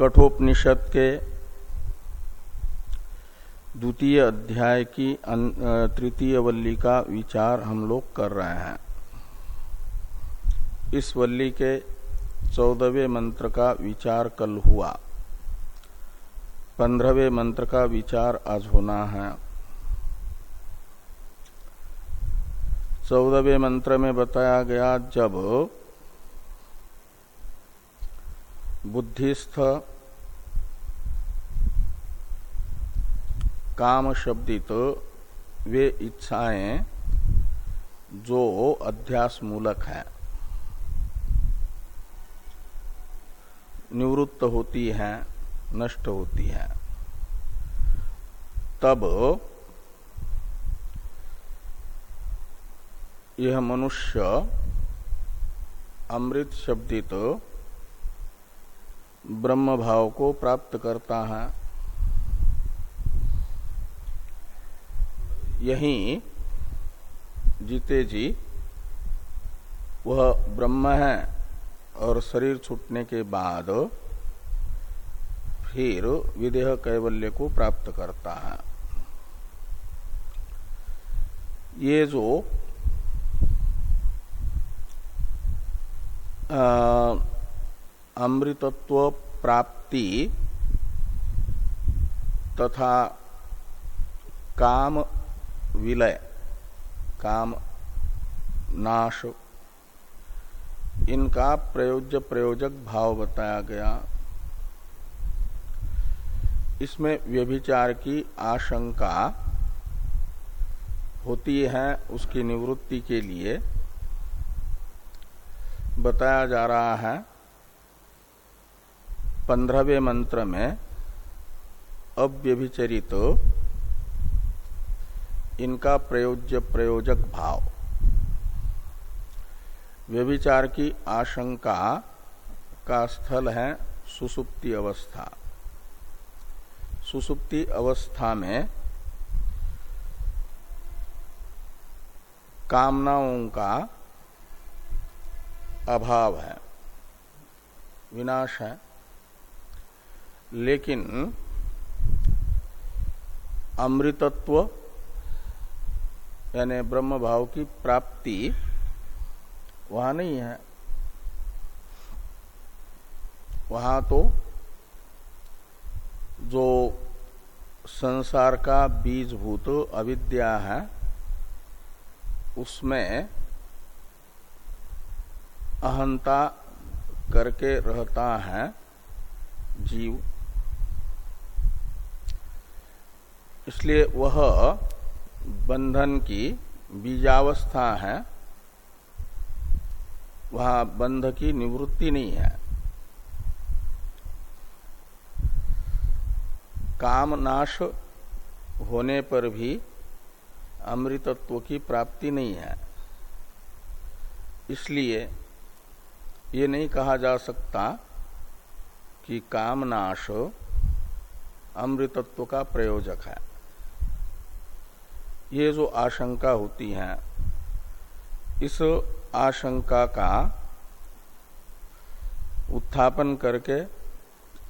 कठोपनिषद के द्वितीय अध्याय की तृतीय वल्ली का विचार हम लोग कर रहे हैं। इस वल्ली के चौदहवें मंत्र का विचार कल हुआ। पंद्रहवें मंत्र का विचार आज होना है। चौदहवें मंत्र में बताया गया, जब बुद्धिस्थ काम शब्दित वे इच्छाएँ जो अध्यास मूलक है। निवृत्त होती हैं, नष्ट होती है। तब यह मनुष्य अमृत शब्दित ब्रह्म भाव को प्राप्त करता है। यही जीते जी, वह ब्रह्म है और शरीर छूटने के बाद फिर विदेह कैवल्य को प्राप्त करता है। ये जो अमृतत्व प्राप्ति तथा काम विलय, काम नाश। इनका प्रयोज्य प्रयोजक भाव बताया गया। इसमें व्यभिचार की आशंका होती है उसकी निवृत्ति के लिए। बताया जा रहा है पंद्रहवें मंत्र में अव्यभिचरित इनका प्रयोज्य प्रयोजक भाव। व्यभिचार की आशंका का स्थल है सुसुप्ति अवस्था। सुसुप्ति अवस्था में कामनाओं का अभाव है, विनाश है। लेकिन अमृतत्व, यानी ब्रह्म भाव की प्राप्ति वहाँ नहीं है। वहाँ तो जो संसार का बीजभूत अविद्या है, उसमें अहंता करके रहता है जीव। इसलिए वह बंधन की बीजावस्था है। वहाँ बंध की निवृत्ति नहीं है। काम नाश होने पर भी अमृतत्व की प्राप्ति नहीं है। इसलिए ये नहीं कहा जा सकता कि कामनाश अमृतत्व का प्रयोजक है। ये जो आशंका होती है, इस आशंका का उत्थापन करके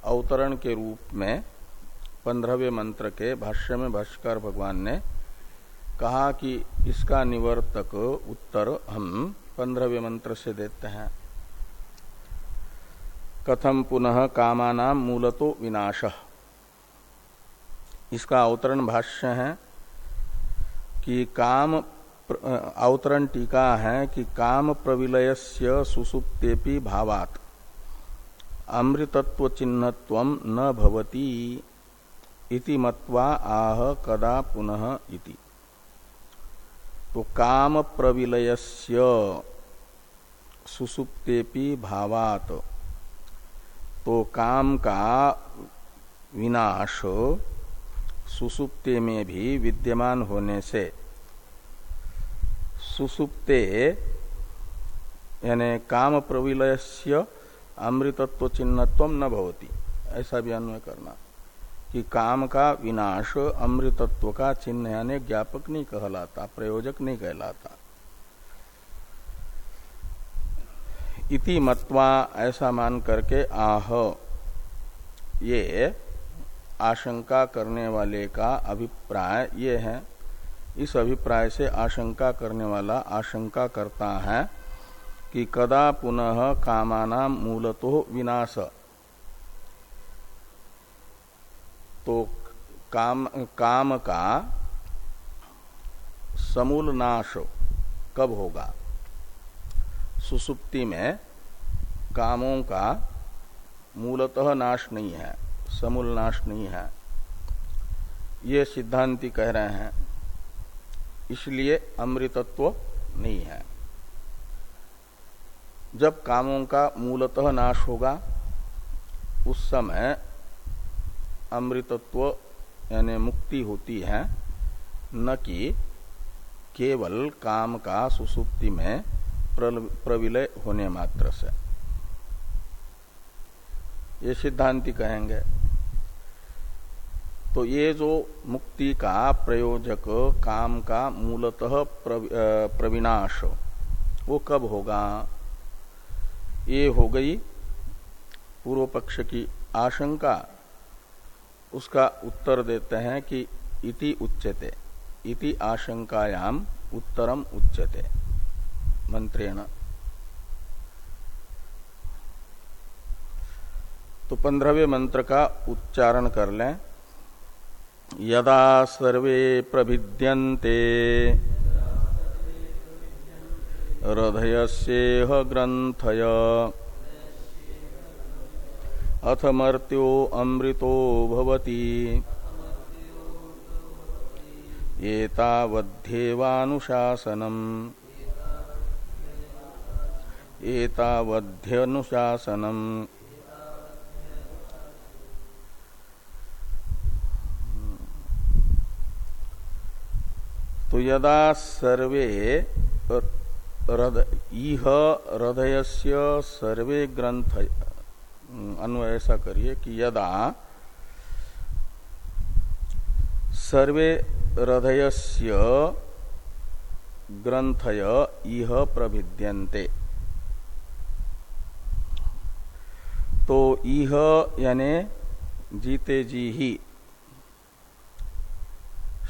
अवतरण के रूप में पंद्रहवें मंत्र के भाष्य में भाष्कर भगवान ने कहा कि इसका निवर्तक उत्तर हम पंद्रहवें मंत्र से देते हैं। कथम पुनः कामानाम मूलतो विनाश। इसका अवतरण भाष्य है। कि काम अवतरण टीका है कि काम प्रविलयस्य सुसुप्तेपि भावात। अमृतत्व चिन्हत्व न भवती इति मत्वा आह कदा पुनः इति। तो काम प्रविलयस्य सुसुप्तेपि भावात। तो काम का विनाश सुसुप्ते में भी विद्यमान होने से। सुसुप्ते, यानी काम प्रविलय अमृतत्व चिन्हत्व न भवती। ऐसा भी अन्वय करना। कि काम का विनाश अमृतत्व का चिन्ह यानी ज्ञापक नहीं कहलाता, प्रयोजक नहीं कहलाता। इति मत्वा ऐसा मान करके आह, ये आशंका करने वाले का अभिप्राय ये है। इस अभिप्राय से आशंका करने वाला आशंका करता है कि कदा पुनः कामाना मूलतो विनाश। तो काम काम का समूल नाश कब होगा? सुसुप्ति में कामों का मूलतः नाश नहीं है। समूल नाश नहीं है। ये सिद्धांति कह रहे हैं, इसलिए अमृतत्व नहीं है। जब कामों का मूलतः नाश होगा, उस समय अमृतत्व यानी मुक्ति होती है, न कि केवल काम का सुसुप्ति में प्रविलय होने मात्र से। ये सिद्धांति कहेंगे। तो ये जो मुक्ति का प्रयोजक काम का मूलतः प्रविनाश, वो कब होगा? ये हो गई पूर्व पक्ष की आशंका। उसका उत्तर देते हैं कि इति उच्यते। इति आशंकायाम उत्तरम उच्यते। मंत्रेण। तो पंद्रहवें मंत्र का उच्चारण कर लें। यदा सर्वे प्रभिद्यन्ते। हृदयस्येह ग्रंथय अथ मर्त्यो अमृतो भवति। एतावध्येवानुशासनम् एतावध्यनुशासनम्। तो यदा सर्वे इह हृदयस्य सर्वे ग्रंथ अन्वय ऐसा करिए कि यदा सर्वे हृदयस्य ग्रंथय इह प्रभिद्यन्ते। तो इह यानी जीते जी ही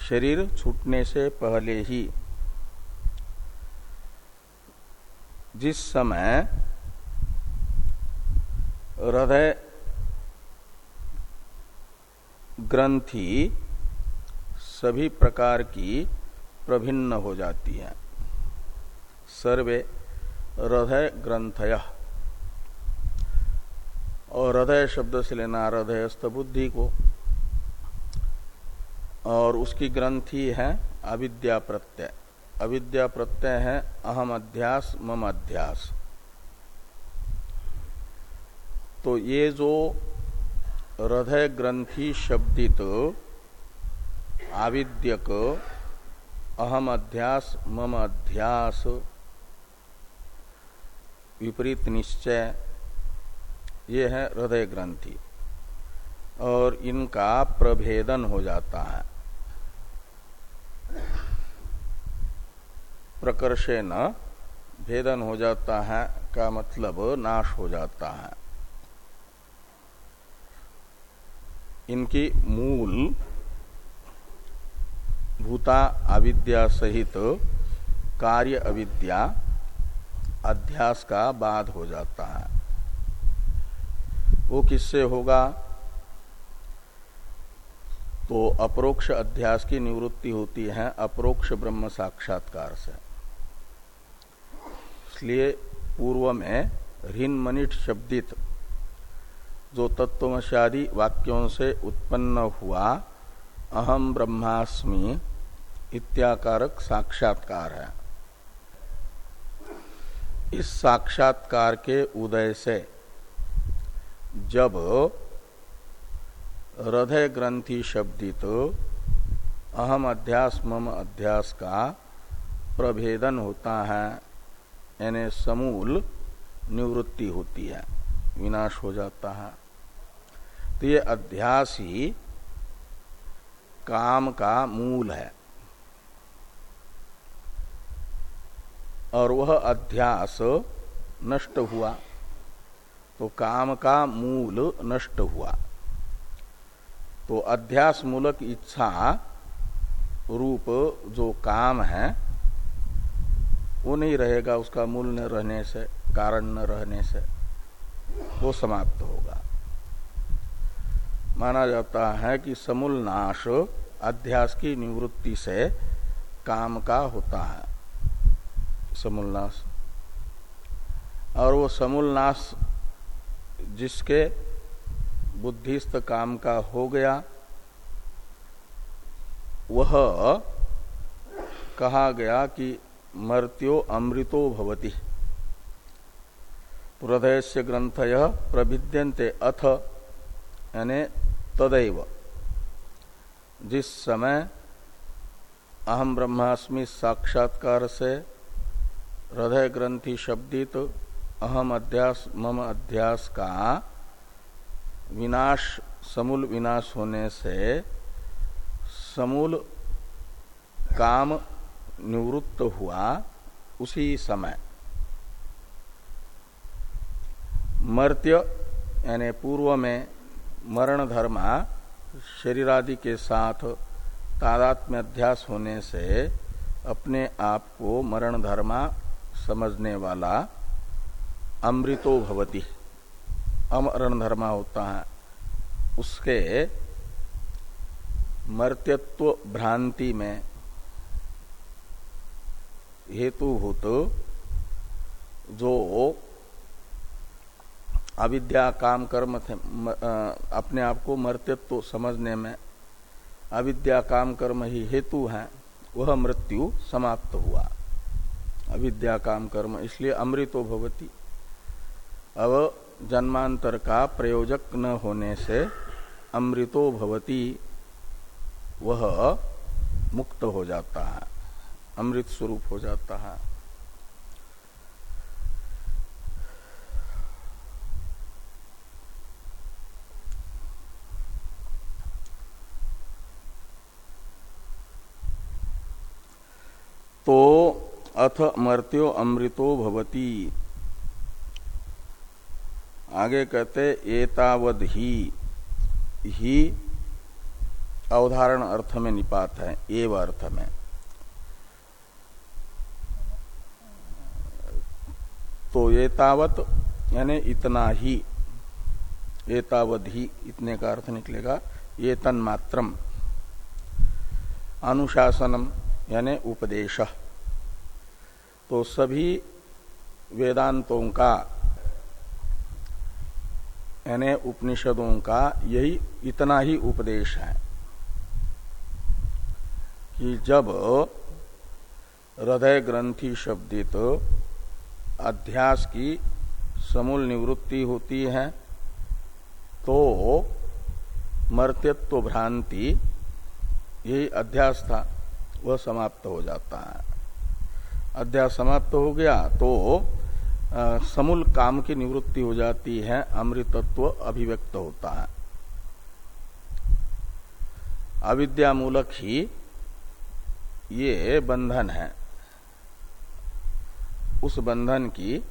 शरीर छूटने से पहले ही। जिस समय हृदय ग्रंथि सभी प्रकार की प्रभिन्न हो जाती है, सर्वे हृदय ग्रंथय। और हृदय शब्द से लेना हृदयस्थ बुद्धि को। और उसकी ग्रंथि है अविद्या प्रत्यय अविद्या प्रत्यय है अहम अध्यास, मम अध्यास। तो ये जो हृदय ग्रंथि शब्दित आविद्यक अहम अध्यास, मम अध्यास, विपरीत निश्चय, ये है हृदय ग्रंथि। और इनका प्रभेदन हो जाता है। प्रकर्षे न भेदन हो जाता है, का मतलब नाश हो जाता है। इनकी मूल भूता अविद्या सहित कार्य अविद्या, अध्यास का बाद हो जाता है। वो किससे होगा? तो अप्रोक्ष अध्यास की निवृत्ति होती है अप्रोक्ष ब्रह्म साक्षात्कार से। इसलिए पूर्व में ऋण मनिट शब्दित जो तत्वशादी वाक्यों से उत्पन्न हुआ अहम ब्रह्मास्मि इत्याकारक साक्षात्कार है। इस साक्षात्कार के उदय से जब हृदय ग्रंथि शब्दित अहम अध्यास मम अध्यास का प्रभेदन होता है, यानी समूल निवृत्ति होती है, विनाश हो जाता है। तो ये अध्यास ही काम का मूल है। और वह अध्यास नष्ट हुआ तो काम का मूल नष्ट हुआ। तो अध्यास मूलक इच्छा रूप जो काम है, वो नहीं रहेगा उसका मूल न रहने से, कारण न रहने से, वो समाप्त होगा। माना जाता है कि समूल नाश अध्यास की निवृत्ति से काम का होता है, समूल नाश। और वो समूल नाश जिसके बुद्धिस्त काम का हो गया। वह कहा गया कि मर्त्यो अमृतो भवति। हृदय से ग्रंथ यह प्रभिद्यंते अथ, यानी तदैव। जिस समय अहम ब्रह्मास्मि साक्षात्कार से हृदय ग्रंथि शब्दित अहम अध्यास मम अध्यास का विनाश, समूल विनाश होने से समूल काम निवृत्त हुआ उसी समय। मर्त्य, यानी पूर्व में मरण धर्मा शरीर आदि के साथ तादात्म्य अध्यास होने से अपने आप को मरण धर्मा समझने वाला अमृतो भवती। अमरण धर्मा होता है। उसके मर्त्यत्व भ्रांति में हेतुभूत जो अविद्या, काम, कर्म थे अपने आप को मर्त्यत्व समझने में अविद्या, काम, कर्म ही हेतु है, वह मृत्यु समाप्त हुआ। अविद्या, काम, कर्म, इसलिए अमृतो भवती। अब जन्मांतर का प्रयोजक न होने से अमृतो भवती, वह मुक्त हो जाता है, अमृत स्वरूप हो जाता है। तो अथ मर्त्यो अमृतो भवती। आगे कहते एतावद ही। ही अवधारण अर्थ में निपात है, एव अर्थ में। तो एतावत, यानी इतना ही एतावध ही, इतने का अर्थ निकलेगा ये तन मात्रम अनुशासनम, यानी उपदेश। तो सभी वेदांतों का यानी उपनिषदों का यही इतना ही उपदेश है कि जब हृदय ग्रंथि शब्दित अध्यास की समूल निवृत्ति होती है तो मर्त्यत्व भ्रांति, यही अध्यास था, वह समाप्त हो जाता है। अध्यास समाप्त हो गया तो समूल काम की निवृत्ति हो जाती है, अमृतत्व अभिव्यक्त होता है। अविद्या मूलक ही ये बंधन है। उस बंधन की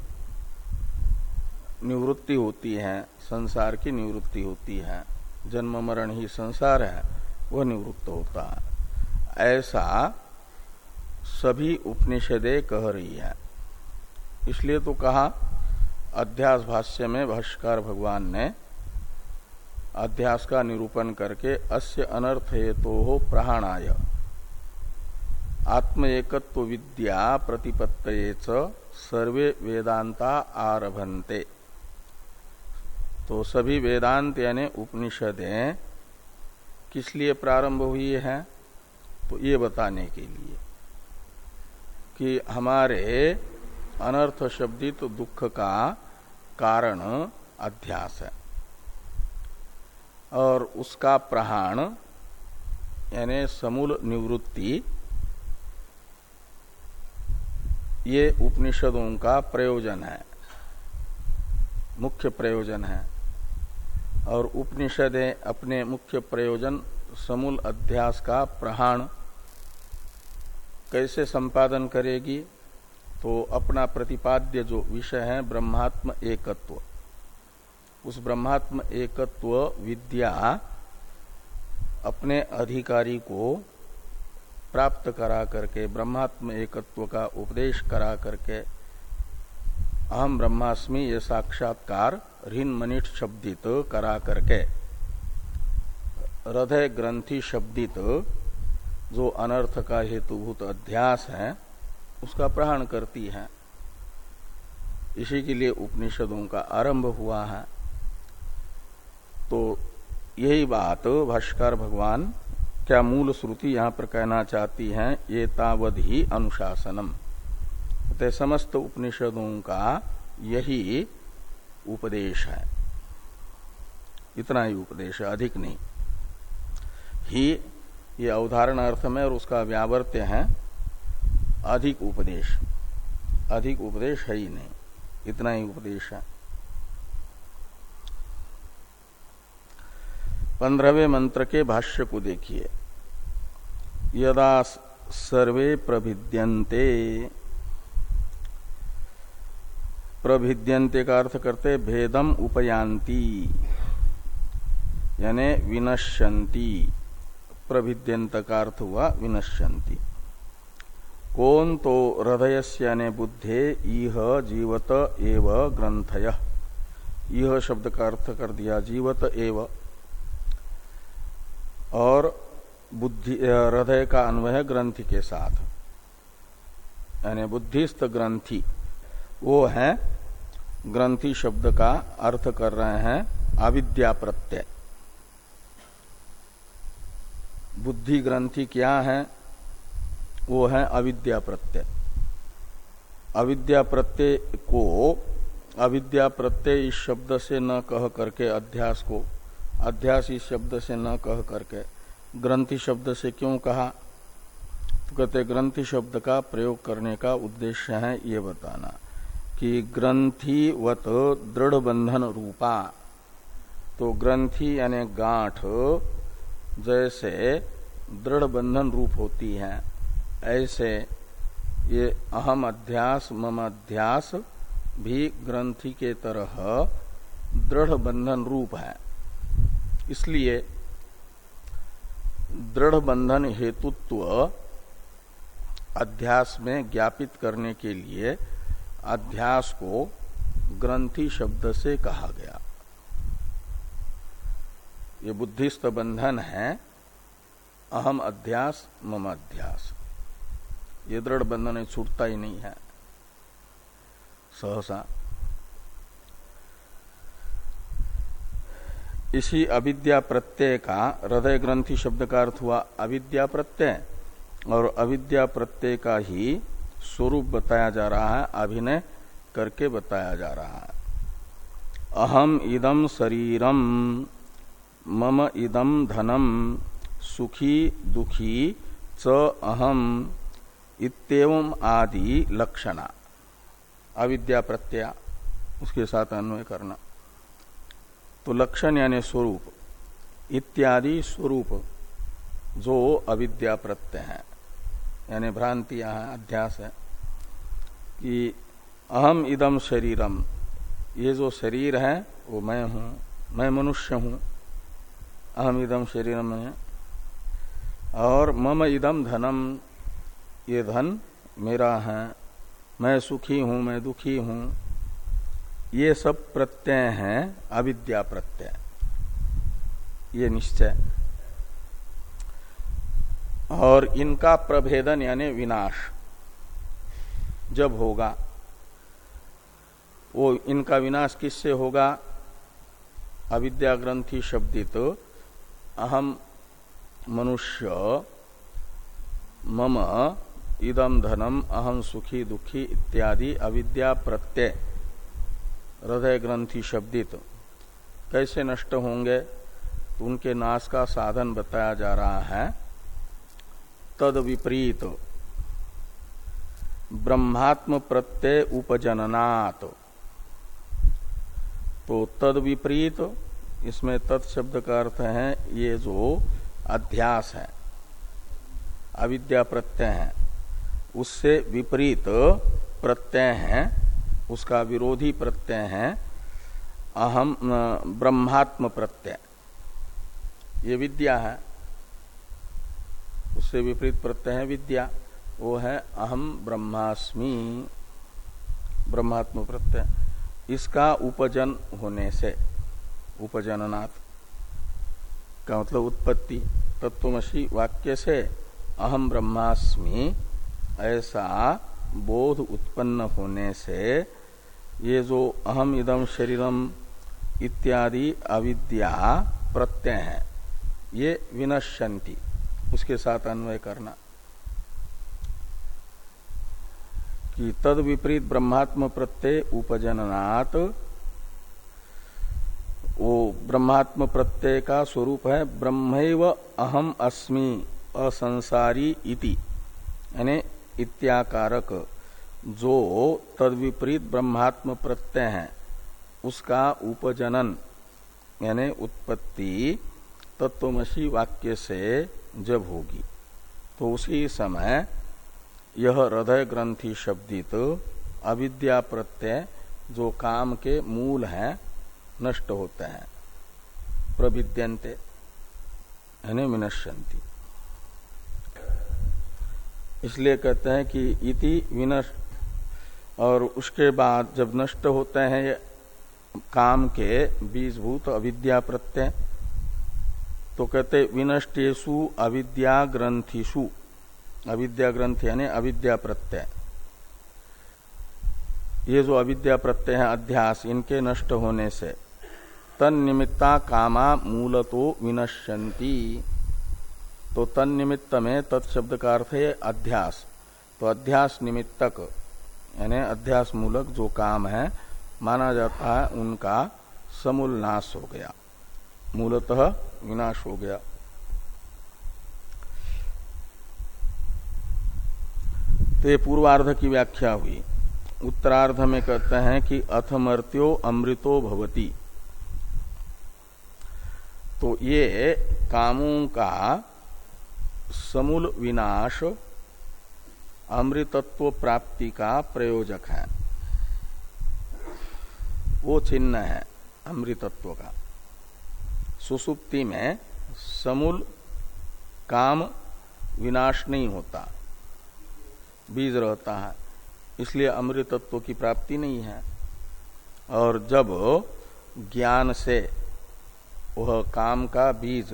निवृत्ति होती है, संसार की निवृत्ति होती है। जन्म मरण ही संसार है, वह निवृत्त होता है। ऐसा सभी उपनिषदे कह रही है। इसलिए तो कहा, अध्यास भाष्य में भाष्कर भगवान ने अध्यास का निरूपण करके अस्य अनर्थ हेतु हो प्रहाणाय आत्म एकत्व विद्या प्रतिपत्त सर्वे वेदांता आरभंते तो सभी वेदांत यानी उपनिषदें किस लिए प्रारंभ हुई है? तो ये बताने के लिए कि हमारे अनर्थ शब्दित तो दुख का कारण अध्यास है। और उसका प्रहाण, यानी समूल निवृत्ति, ये उपनिषदों का प्रयोजन है, मुख्य प्रयोजन है। और उपनिषदें अपने मुख्य प्रयोजन समूल अध्यास का प्रहाण कैसे संपादन करेगी? तो अपना प्रतिपाद्य जो विषय है, ब्रह्मात्म एकत्व। उस ब्रह्मात्म एकत्व विद्या अपने अधिकारी को प्राप्त करा करके, ब्रह्मात्म एकत्व का उपदेश करा करके अहम ब्रह्मास्मि ये साक्षात्कार ऋण मनिष्ठ शब्दित करा करके, हृदय ग्रंथि शब्दित जो अनर्थ का हेतुभूत अध्यास है उसका प्रहण करती है। इसी के लिए उपनिषदों का आरंभ हुआ है। तो यही बात, भाष्कर भगवान, क्या मूल श्रुति यहाँ पर कहना चाहती है, ये तावध ही अनुशासनम। तो समस्त उपनिषदों का यही उपदेश है। इतना ही उपदेश है, अधिक नहीं। ही, ये अवधारण अर्थ में और उसका व्यावर्त्य है। अधिक उपदेश। अधिक उपदेश है ही नहीं। इतना ही उपदेश है। पंद्रहवें मंत्र के भाष्य को देखिए। यदा सर्वे प्रभिद्यन्ते। प्रभिद्यन्ते का अर्थ करते भेदम उपयांती यानी विनश्यंती प्रभिद्यंत का अर्थ हुआ विनश्यंती कौन तो हृदय से बुद्धे इह जीवत एव ग्रंथय यह शब्द का अर्थ कर दिया, जीवत एव। और बुद्धि हृदय का अन्वय ग्रंथि के साथ। यानी बुद्धिस्त ग्रंथि, वो है ग्रंथि शब्द का अर्थ कर रहे हैं अविद्या प्रत्यय। बुद्धि ग्रंथि क्या है? वो है अविद्या प्रत्यय। अविद्या प्रत्यय को अविद्या प्रत्यय इस शब्द से न कह करके अध्यास को, अध्यास इस शब्द से न कह करके। ग्रंथि शब्द से क्यों कहा? तो कहते ग्रंथि शब्द का प्रयोग करने का उद्देश्य है ये बताना कि ग्रंथिवत दृढ़ बंधन रूपा। तो ग्रंथि यानी गांठ जैसे दृढ़ बंधन रूप होती है। ऐसे ये अहम अध्यास, मम अध्यास भी ग्रंथि के तरह दृढ़ बंधन रूप है। इसलिए दृढ़ बंधन हेतुत्व अध्यास में ज्ञापित करने के लिए अध्यास को ग्रंथि शब्द से कहा गया। ये बुद्धिस्त बंधन है। अहम अध्यास, मम अध्यास। ये दृढ़ बंधन छूटता ही नहीं है सहसा इसी अविद्या प्रत्यय का हृदय ग्रंथि शब्द का अर्थ हुआ अविद्या प्रत्यय और अविद्या प्रत्यय का ही स्वरूप बताया जा रहा है अभिनय करके बताया जा रहा है अहम इदम शरीरम मम इदम धनम सुखी दुखी च अहम इतम आदि लक्षणा। अविद्या प्रत्यय, उसके साथ अन्वय करना। तो लक्षण यानी स्वरूप, इत्यादि स्वरूप, जो अविद्या प्रत्यय है। यानी भ्रांतियाँ हैं अध्यास है कि अहम इदम शरीरम, ये जो शरीर है, वो मैं हूँ, मैं मनुष्य हूँ। अहम इदम शरीरम है। और मम इदम धनम ये धन मेरा है, मैं सुखी हूँ, मैं दुखी हूँ, ये सब प्रत्यय हैं, अविद्या प्रत्यय। ये निश्चय। और इनका प्रभेदन यानी विनाश जब होगा, वो इनका विनाश किससे होगा? अविद्या ग्रंथि शब्दित, अहम मनुष्य मम इदम धनम अहम सुखी दुखी इत्यादि अविद्या प्रत्यय। हृदय ग्रंथि शब्दित। कैसे नष्ट होंगे? तो उनके नाश का साधन बताया जा रहा है। तद विपरीत। ब्रह्मात्म प्रत्यय उपजननात्। तो तद विपरीत, इसमें तत्शब्द का अर्थ है, ये जो अध्यास है, अविद्या प्रत्यय है। उससे विपरीत प्रत्यय है, उसका विरोधी प्रत्यय है, अहम ब्रह्मात्म प्रत्यय। ये विद्या है। उससे विपरीत प्रत्यय है विद्या। वो है अहम ब्रह्मास्मि, ब्रह्मात्म प्रत्यय। इसका उपजन होने से उपजननाथ का मतलब उत्पत्ति, तत्वमसी वाक्य से अहम ब्रह्मास्मि ऐसा बोध उत्पन्न होने से ये जो अहम इदम शरीरम इत्यादि अविद्या प्रत्यय है, ये विनश्यंती उसके साथ अन्वय करना। कि तद विपरीत ब्रह्मात्म प्रत्यय उपजननात्, वो ब्रह्मात्म प्रत्यय का स्वरूप है ब्रह्म अहम अस्मि असंसारी इति। यानी इत्याकारक। जो तद विपरीत ब्रह्मात्म प्रत्यय है, उसका उपजनन, यानी उत्पत्ति तत्वमसी वाक्य से जब होगी। तो उसी समय यह हृदय ग्रंथि शब्दित अविद्या प्रत्यय, जो काम के मूल हैं, नष्ट होते हैं। प्रभिद्यंते यानी विनश्यंती इसलिए कहते हैं कि इति विनष्ट। और उसके बाद जब नष्ट होते हैं ये काम के बीजभूत अविद्या प्रत्यय तो कहते विनष्टेशु अविद्या ग्रंथिषु। अविद्या ग्रंथ यानी अविद्या प्रत्यय। ये जो अविद्या प्रत्यय है, अध्यास, इनके नष्ट होने से तन निमित्ता कामा मूलतो विनश्यंती तो तन निमित्त में तत्शब्द का अर्थ है अध्यास। तो अध्यास निमित्तक, यानी अध्यास मूलक जो काम है, माना जाता है उनका समूल नाश हो गया। मूलतः विनाश हो गया। तो ये पूर्वार्ध की व्याख्या हुई। उत्तरार्ध में कहते हैं कि अथमर्त्यो अमृतो भवती। तो ये कामों का समूल विनाश अमृतत्व प्राप्ति का प्रयोजक है। वो चिन्ह है अमृतत्व का। सुसुप्ति में समूल काम विनाश नहीं होता। बीज रहता है, इसलिए अमृतत्व की प्राप्ति नहीं है। और जब ज्ञान से वह काम का बीज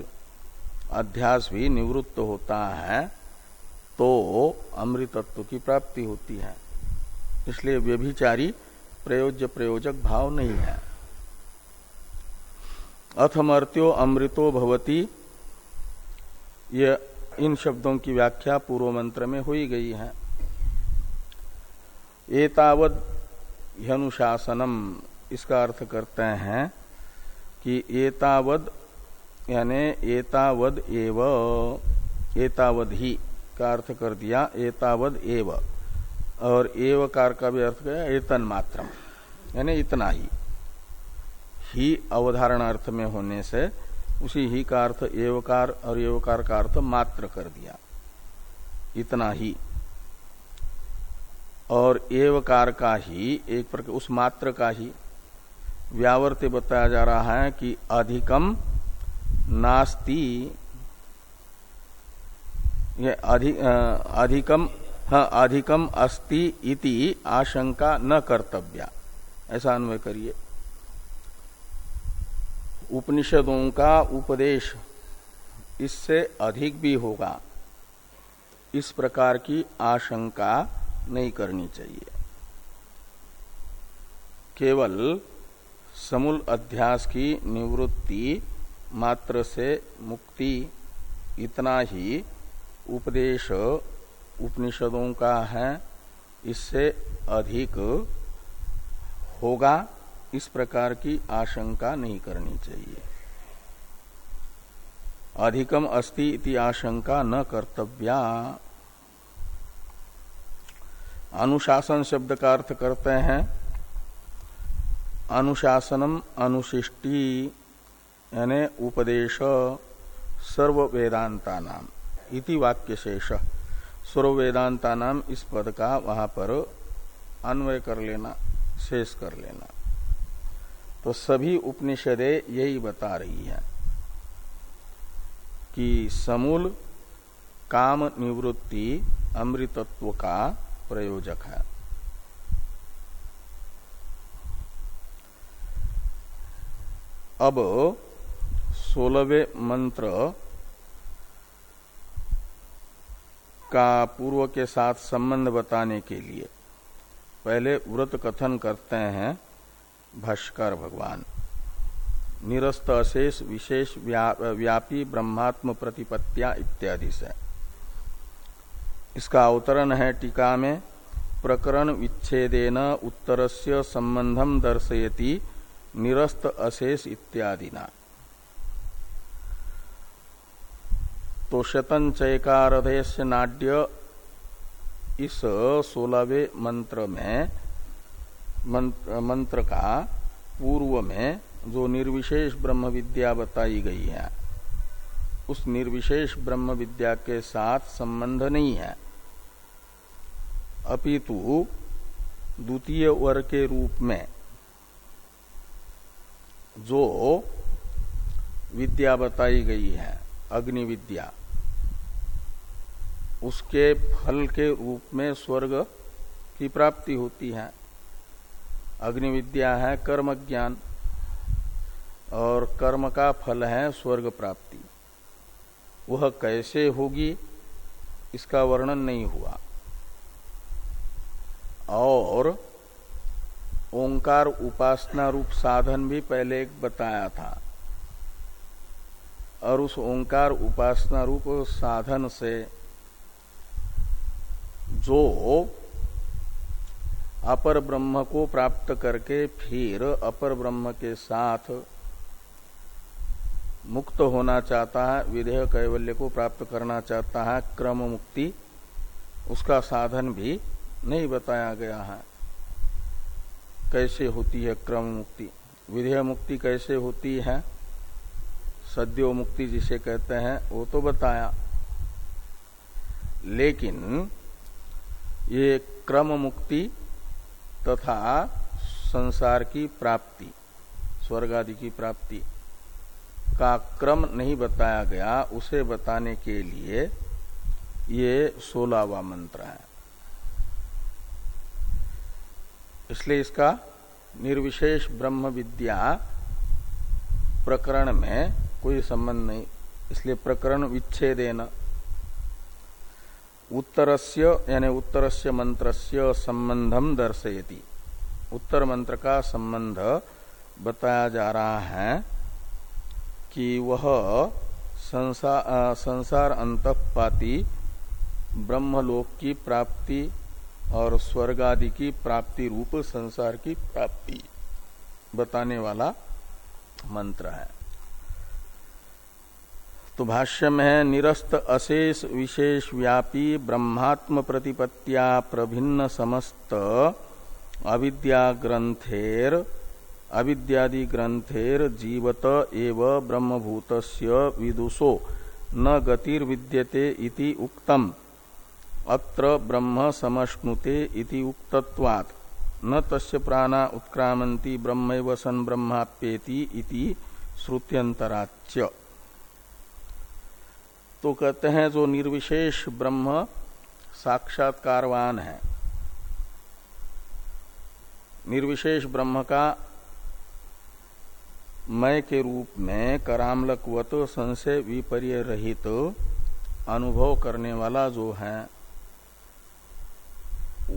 अध्यास भी निवृत्त होता है तो अमृतत्व की प्राप्ति होती है। इसलिए व्यभिचारी प्रयोज्य प्रयोजक भाव नहीं है। अथमर्त्यो अमृतो भवती, ये इन शब्दों की व्याख्या पूर्व मंत्र में हुई गई है। एतावद अनुशासनम इसका अर्थ करते हैं कि एतावद यानी एतावद एव। एतावद ही का अर्थ कर दिया, एतावद एव। और एवकार का भी अर्थ किया एतन मात्रम। यानी इतना ही। ही अवधारण अर्थ में होने से उसी ही का अर्थ एवकार और एवकार का अर्थ मात्र कर दिया। इतना ही। और एवकार का ही, एक प्रकार उस मात्र का ही। व्यावर्त बताया जा रहा है कि अधिकम नास्ति ये अधि, अधिकम अधिकम अस्ति इति आशंका न कर्तव्या। ऐसा अन्वय करिए। उपनिषदों का उपदेश इससे अधिक भी होगा। इस प्रकार की आशंका नहीं करनी चाहिए। केवल समूल अध्यास की निवृत्ति मात्र से मुक्ति इतना ही उपदेश उपनिषदों का है। इससे अधिक होगा, इस प्रकार की आशंका नहीं करनी चाहिए। अधिकम अस्ति इति आशंका न कर्तव्या। अनुशासन शब्द का अर्थ करते हैं। अनुशासनम अनुशिष्टि। यानी उपदेश सर्व वेदांता नाम इति वाक्य शेष सर्व वेदांता नाम इस पद का वहाँ पर अन्वय कर लेना, शेष कर लेना। तो सभी उपनिषदे यही बता रही है कि समूल काम निवृत्ति अमृतत्व का प्रयोजक है। अब सोलहवें मंत्र का पूर्व के साथ संबंध बताने के लिए। पहले व्रत कथन करते हैं भाष्कर भगवान। निरस्त अशेष विशेष व्या, व्यापी ब्रह्मात्म प्रतिपत्तिया इत्यादि से। इसका अवतरण है टीका में प्रकरण विच्छेदेन उत्तरस्य संबंधम दर्शयति निरस्त अशेष इत्यादि ना तो शतन चयकारधेश नाट्य इस सोलहवें मंत्र में मंत्र, मंत्र का पूर्व में जो निर्विशेष ब्रह्म विद्या बताई गई है उस निर्विशेष ब्रह्म विद्या के साथ संबंध नहीं है। अपितु द्वितीय वर्ग के रूप में जो विद्या बताई गई है अग्नि विद्या उसके फल के रूप में स्वर्ग की प्राप्ति होती है। अग्नि विद्या है कर्म ज्ञान और कर्म का फल है स्वर्ग प्राप्ति। वह कैसे होगी, इसका वर्णन नहीं हुआ। और ओंकार उपासना रूप साधन भी पहले एक बताया था। और उस ओंकार उपासना रूप साधन से जो अपर ब्रह्म को प्राप्त करके फिर अपर ब्रह्म के साथ मुक्त होना चाहता है, विधेय कैवल्य को प्राप्त करना चाहता है, क्रम मुक्ति, उसका साधन भी नहीं बताया गया है। कैसे होती है क्रम मुक्ति? विधेय मुक्ति कैसे होती है? सद्यो मुक्ति जिसे कहते हैं, वो तो बताया। लेकिन ये क्रम मुक्ति तथा संसार की प्राप्ति, स्वर्ग आदि की प्राप्ति का क्रम नहीं बताया गया, उसे बताने के लिए ये सोलहवा मंत्र है। इसलिए इसका निर्विशेष ब्रह्म विद्या प्रकरण में कोई संबंध नहीं, इसलिए प्रकरण विच्छेदेन उत्तरस्य यानी उत्तरस्य मंत्रस्य संबंधम दर्शयति। उत्तर मंत्र का संबंध बताया जा रहा है कि वह संसार, संसार अंतपाती ब्रह्मलोक की प्राप्ति और स्वर्ग आदि की प्राप्ति रूप संसार की प्राप्ति बताने वाला मंत्र है। तो भाष्य में है, निरस्त अशेष विशेष व्यापी ब्रह्मात्म प्रतिपत्तिया प्रभिन्न समस्त अविद्या ग्रंथेर, अविद्यादि ग्रंथेर जीवत एव ब्रह्मभूतस्य विदुषो, न गतिर्विद्यते इति उक्तम। अत्र ब्रह्म समश्नुते इति उक्तत्वात्। न तस्य प्राणा उत्क्रामंती ब्रह्म सन ब्रह्माप्येति इति श्रुत्यंतराच्य तो कहते हैं जो निर्विशेष ब्रह्म साक्षात्कारवान है। निर्विशेष ब्रह्म का मय के रूप में करामलकवत संशय विपर्य रहित तो अनुभव करने वाला जो है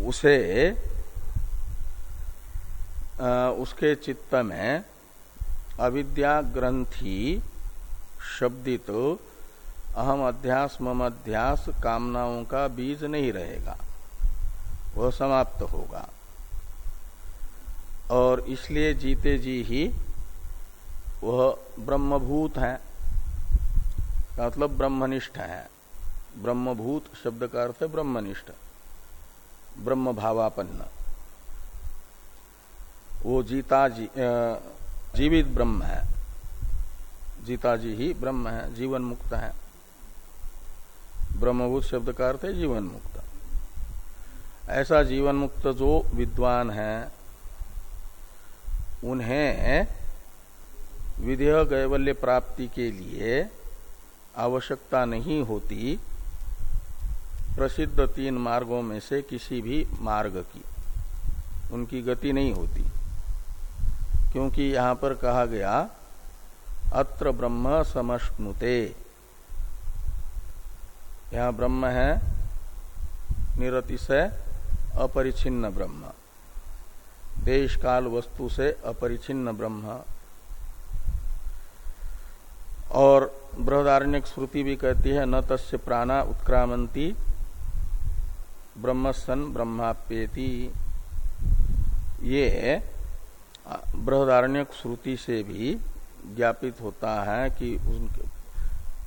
उसे आ, उसके चित्त में अविद्या ग्रंथि शब्दित तो अहम अध्यास मम अध्यास कामनाओं का बीज नहीं रहेगा, वह समाप्त होगा। और इसलिए जीते जी ही वह ब्रह्मभूत है। मतलब ब्रह्मनिष्ठ है। ब्रह्मभूत शब्द का अर्थ है ब्रह्मनिष्ठ ब्रह्म भावापन्न वो जीता जी जीवित ब्रह्म है। जीता जी ही ब्रह्म है, जीवन मुक्त है। ब्रह्मभूत शब्द का अर्थ है जीवन मुक्त ऐसा जीवन मुक्त जो विद्वान है, उन्हें विधेय कैवल्य प्राप्ति के लिए आवश्यकता नहीं होती, प्रसिद्ध तीन मार्गों में से किसी भी मार्ग की। उनकी गति नहीं होती। क्योंकि यहाँ पर कहा गया, अत्र ब्रह्म समष्णुते। यहाँ ब्रह्म है निरतिशय अपरिचिन्न ब्रह्म। देश काल वस्तु से अपरिचिन्न ब्रह्म। और बृहदारण्यक श्रुति भी कहती है, न तस्य प्राणा उत्क्रामंती ब्रह्मसन ब्रह्माप्येति। ये बृहदारण्यक श्रुति से भी ज्ञापित होता है कि उनके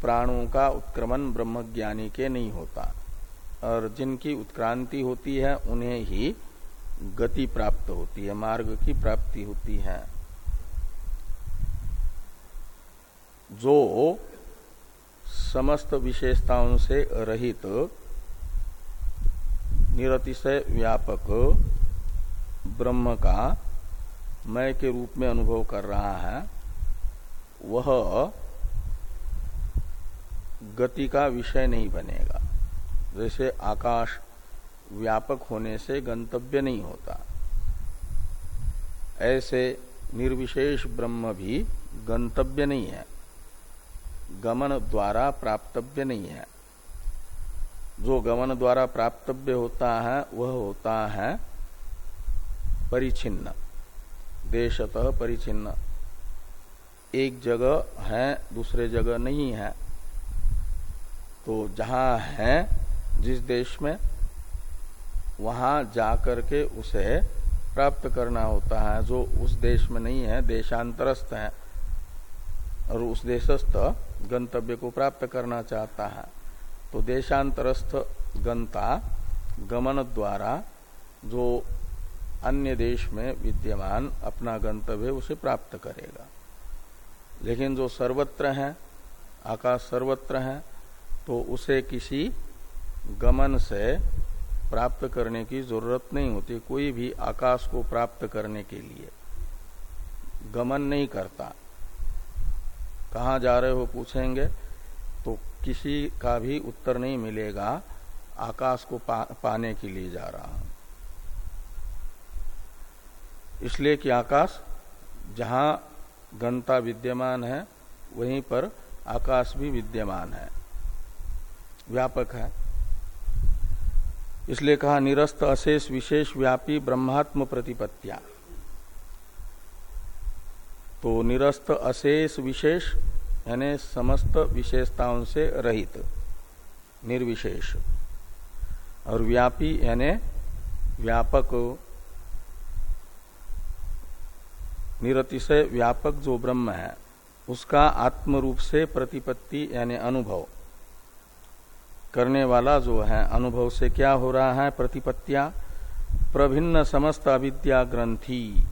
प्राणों का उत्क्रमण ब्रह्मज्ञानी के नहीं होता। और जिनकी उत्क्रांति होती है, उन्हें ही गति प्राप्त होती है, मार्ग की प्राप्ति होती है। जो समस्त विशेषताओं से रहित, निरतिशय व्यापक ब्रह्म का मय के रूप में अनुभव कर रहा है, वह गति का विषय नहीं बनेगा। जैसे आकाश व्यापक होने से गंतव्य नहीं होता। ऐसे निर्विशेष ब्रह्म भी गंतव्य नहीं है। गमन द्वारा प्राप्तव्य नहीं है। जो गमन द्वारा प्राप्तव्य होता है, वह होता है परिचिन्न। देशतः परिचिन्न। एक जगह है, दूसरे जगह नहीं है। तो जहाँ है, जिस देश में, वहाँ जाकर के उसे प्राप्त करना होता है, जो उस देश में नहीं है, देशांतरस्थ है, और उस देशस्थ गंतव्य को प्राप्त करना चाहता है तो देशांतरस्थ गंता गमन द्वारा जो अन्य देश में विद्यमान अपना गंतव्य उसे प्राप्त करेगा। लेकिन जो सर्वत्र है, आकाश सर्वत्र है तो उसे किसी गमन से प्राप्त करने की ज़रूरत नहीं होती कोई भी आकाश को प्राप्त करने के लिए। गमन नहीं करता। कहाँ जा रहे हो पूछेंगे तो किसी का भी उत्तर नहीं मिलेगा आकाश को पा, पाने के लिए जा रहा हूँ। इसलिए कि आकाश जहाँ गंता विद्यमान है वहीं पर आकाश भी विद्यमान है। व्यापक है। इसलिए कहा, निरस्त अशेष विशेष व्यापी ब्रह्मात्म प्रतिपत्तिया। तो निरस्त अशेष विशेष, यानी समस्त विशेषताओं से रहित, निर्विशेष। और व्यापी, यानी व्यापक निरतिशय व्यापक जो ब्रह्म है, उसका आत्म रूप से प्रतिपत्ति, यानी अनुभव। करने वाला जो है, अनुभव से क्या हो रहा है? प्रतिपत्तिया। प्रभिन्न समस्त अविद्या ग्रंथि।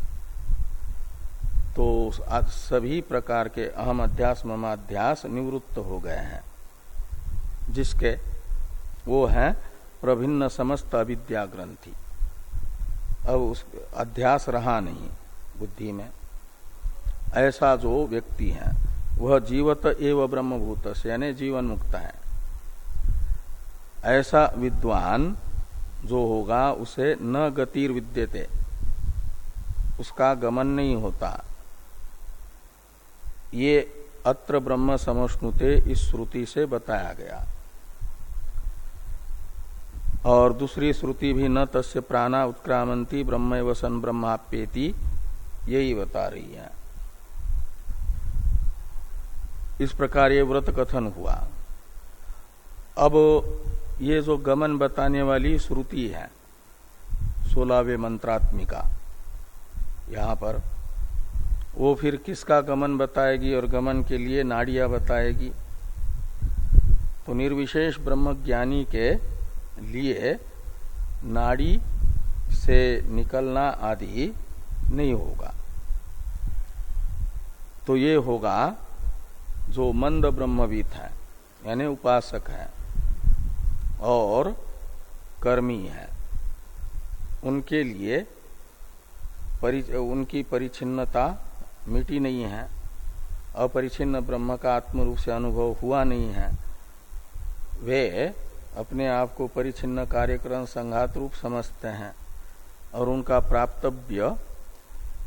तो सभी प्रकार के अहम अध्यास, ममाध्यास निवृत्त हो गए हैं। जिसके वो है प्रभिन्न समस्त अविद्या ग्रंथि। अब उस अध्यास रहा नहीं बुद्धि में। ऐसा जो व्यक्ति है, वह जीवत एवं ब्रह्मभूत यानी जीवन मुक्त है। ऐसा विद्वान जो होगा, उसे न गतिर विद्यते उसका गमन नहीं होता। ये अत्र ब्रह्म समष्णुते इस श्रुति से बताया गया। और दूसरी श्रुति भी न तस्य प्राणा उत्क्रामंती ब्रह्म वसन ब्रह्माप्येति, यही बता रही है। इस प्रकार ये व्रत कथन हुआ। अब ये जो गमन बताने वाली श्रुति है, सोलहवें मंत्रात्मिका, यहाँ पर, वो फिर किसका गमन बताएगी और गमन के लिए नाड़िया बताएगी? तो निर्विशेष ब्रह्म ज्ञानी के लिए नाड़ी से निकलना आदि नहीं होगा। तो ये होगा, जो मंद ब्रह्मविद है, यानी उपासक है और कर्मी है। उनके लिए परि, उनकी परिचिन्नता मिटी नहीं है। अपरिचिन्न ब्रह्म का आत्म रूप से अनुभव हुआ नहीं है। वे अपने आप को परिचिन्न कार्यक्रम संघात रूप समझते हैं और उनका प्राप्तव्य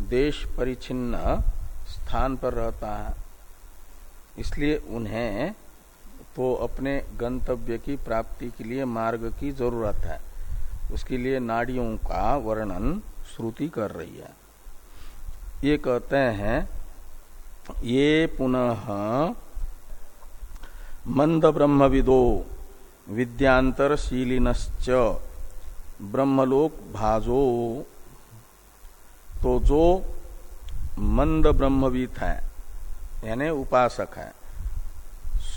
देश परिचिन्न स्थान पर रहता है। इसलिए उन्हें तो अपने गंतव्य की प्राप्ति के लिए मार्ग की ज़रूरत है। उसके लिए नाड़ियों का वर्णन श्रुति कर रही है। ये कहते हैं, ये पुनः मंद ब्रह्मविदो विद्यांतरशीलिनश्च ब्रह्मलोक भाजो। तो जो मंद ब्रह्मविद है, यानी उपासक है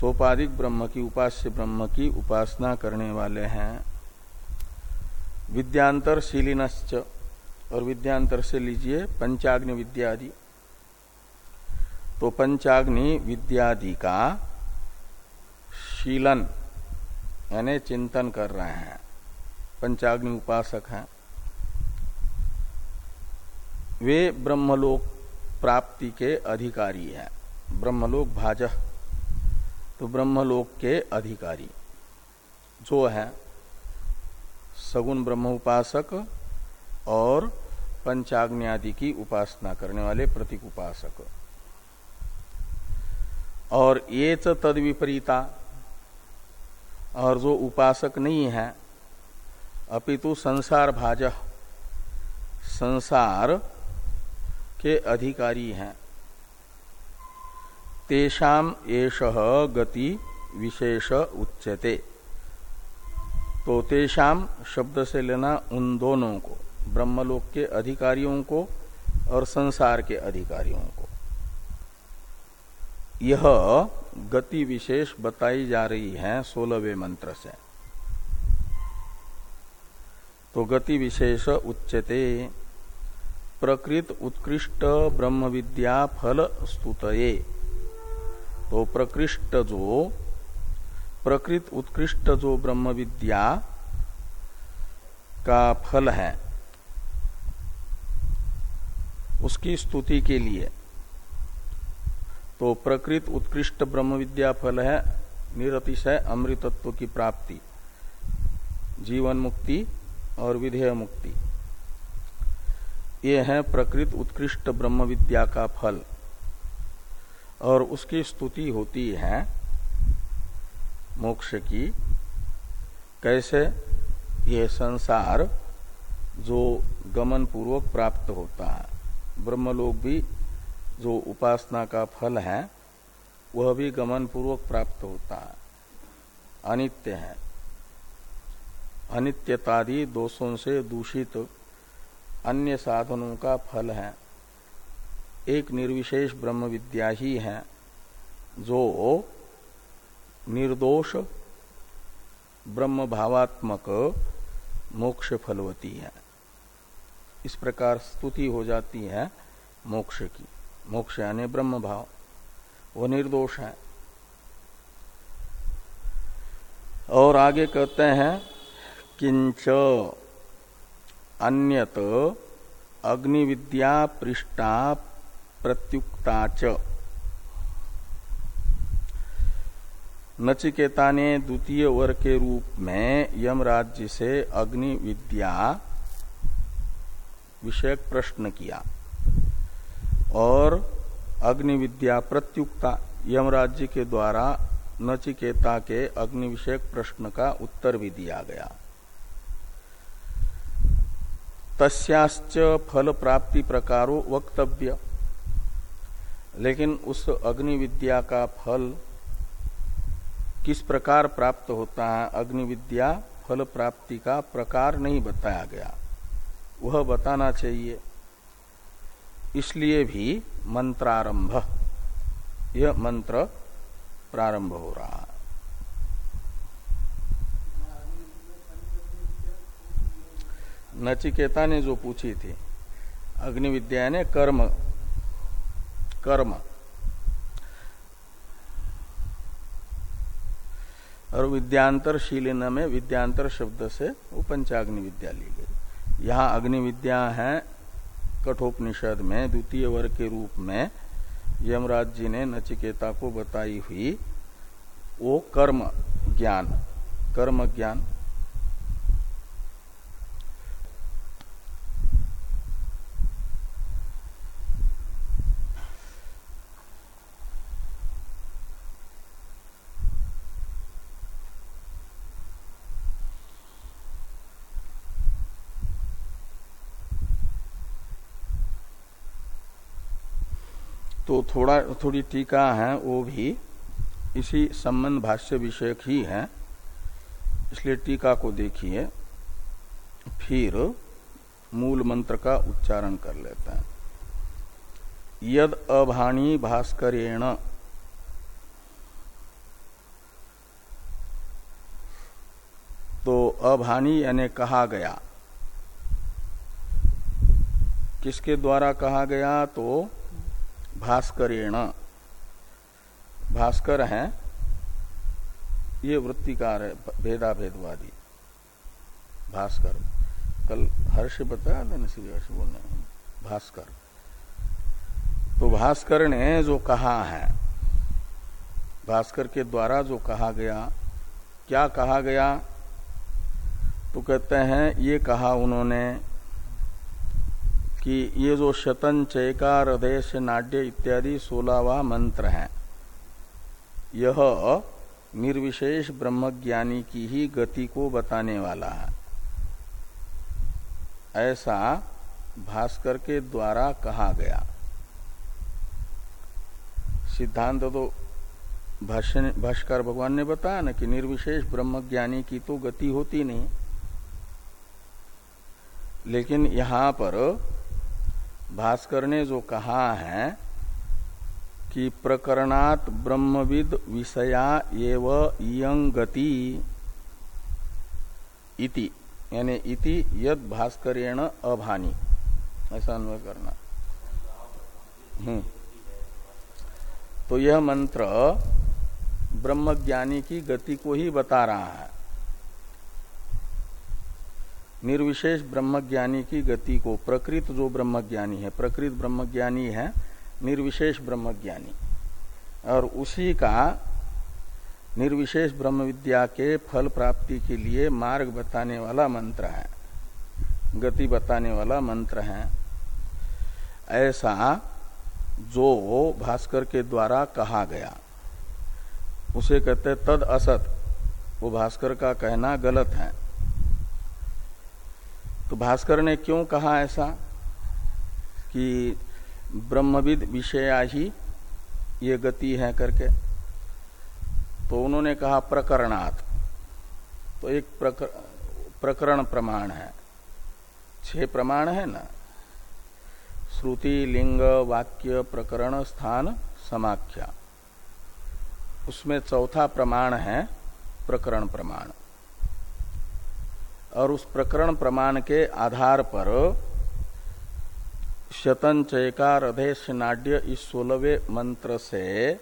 सोपाधिक ब्रह्म की उपास्य ब्रह्म की उपासना करने वाले हैं। विद्यांतर शीलिनश्च और विद्यांतर से लीजिए पंचाग्नि विद्यादि। तो पंचाग्नि विद्यादि का शीलन, यानी चिंतन कर रहे हैं। पंचाग्नि उपासक हैं। वे ब्रह्मलोक प्राप्ति के अधिकारी हैं। ब्रह्मलोक भाज। तो ब्रह्मलोक के अधिकारी जो है, सगुण ब्रह्म उपासक और पंचाग्नि आदि की उपासना करने वाले प्रतीक उपासक। और ये तद विपरीता। और जो उपासक नहीं है, अपितु संसार भाज, संसार के अधिकारी हैं। तेषाम एष गति विशेष उच्यते। तो तेषाम शब्द से लेना उन दोनों को, ब्रह्मलोक के अधिकारियों को और संसार के अधिकारियों को। यह गति विशेष बताई जा रही है सोलहवें मंत्र से। तो गति विशेष उच्चते प्रकृत उत्कृष्ट ब्रह्म विद्या फल स्तुतये। तो प्रकृष्ट जो, प्रकृत उत्कृष्ट जो ब्रह्म विद्या का फल है, उसकी स्तुति के लिए तो प्रकृत उत्कृष्ट ब्रह्म विद्या फल है निरतिशय अमृतत्व की प्राप्ति, जीवन मुक्ति और विधेय मुक्ति। ये है प्रकृत उत्कृष्ट ब्रह्म विद्या का फल। और उसकी स्तुति होती है मोक्ष की, कैसे ये संसार जो गमन पूर्वक प्राप्त होता है। ब्रह्मलोक भी जो उपासना का फल है, वह भी गमन पूर्वक प्राप्त होता है। अनित्य है। अनित्यतादि दोषों से दूषित अन्य साधनों का फल है। एक निर्विशेष ब्रह्म विद्या ही है, जो निर्दोष ब्रह्म भावात्मक मोक्ष फलवती है। इस प्रकार स्तुति हो जाती है मोक्ष की। मोक्ष यानी ब्रह्म भाव वो निर्दोष है। और आगे कहते हैं, किंच अन्यत अग्नि विद्या पृष्ठा प्रत्युक्ता च नचिकेता ने द्वितीय वर्ग के रूप में यम राज्य से अग्नि विद्या विषयक प्रश्न किया और अग्नि विद्या प्रत्युक्ता यमराज्य के द्वारा नचिकेता के अग्नि विषयक प्रश्न का उत्तर भी दिया गया। तस्याश्च फल प्राप्ति प्रकारो वक्तव्य। लेकिन उस अग्नि विद्या का फल किस प्रकार प्राप्त होता है? अग्नि विद्या फल प्राप्ति का प्रकार नहीं बताया गया। वह बताना चाहिए। इसलिए भी मंत्रारंभ, यह मंत्र प्रारंभ हो रहा है। नचिकेता ने जो पूछी थी अग्नि विद्या ने कर्म कर्म। और विद्यांतर शीलिन में विद्यांतर शब्द से वो विद्या ली गई। यहाँ अग्नि विद्या है कठोपनिषद में, द्वितीय वर्ग के रूप में। यमराज जी ने नचिकेता को बताई हुई, वो कर्म ज्ञान कर्म ज्ञान। थोड़ा, थोड़ी टीका है, वो भी इसी संबंध भाष्य विषयक ही है। इसलिए टीका को देखिए, फिर मूल मंत्र का उच्चारण कर लेते हैं। यद अभाणी भास्करेण। तो अभानी यानी कहा गया। किसके द्वारा कहा गया? तो भास्करेण। भास्कर हैं, ये वृत्तिकार है भेदा भेदवादी भास्कर। कल हर्ष बताया था श्री हर्ष बोलने भास्कर। तो भास्कर ने जो कहा है, भास्कर के द्वारा जो कहा गया, क्या कहा गया? तो कहते हैं, ये कहा उन्होंने कि ये जो शतन चैकार हृदय नाट्य इत्यादि सोलहवा मंत्र है, यह निर्विशेष ब्रह्मज्ञानी की ही गति को बताने वाला है। ऐसा भास्कर के द्वारा कहा गया। सिद्धांत तो भाष्कर भगवान ने बताया ना कि निर्विशेष ब्रह्मज्ञानी की तो गति होती नहीं। लेकिन यहाँ पर भास्कर ने जो कहा है कि प्रकरणात ब्रह्मविद विषया एव गति इति, यानी इति यद भास्करेण अभानी। ऐसा अन्वय करना। हम्म। तो यह मंत्र ब्रह्मज्ञानी की गति को ही बता रहा है। निर्विशेष ब्रह्मज्ञानी की गति को, प्रकृत जो ब्रह्मज्ञानी है, प्रकृत ब्रह्मज्ञानी है, निर्विशेष ब्रह्मज्ञानी। और उसी का निर्विशेष ब्रह्म विद्या के फल प्राप्ति के लिए मार्ग बताने वाला मंत्र है, गति बताने वाला मंत्र है। ऐसा जो भास्कर के द्वारा कहा गया। उसे कहते तद असत। वो भास्कर का कहना गलत है। तो भास्कर ने क्यों कहा ऐसा कि ब्रह्मविद विषया ही ये गति है करके? तो उन्होंने कहा प्रकरणात्। तो एक प्रकर, प्रकरण प्रमाण है। छह प्रमाण है ना? श्रुति लिंग वाक्य प्रकरण स्थान समाख्या। उसमें चौथा प्रमाण है प्रकरण प्रमाण। और उस प्रकरण प्रमाण के आधार पर शतन चयकार अधेश नाड्य इस सोलवे मंत्र से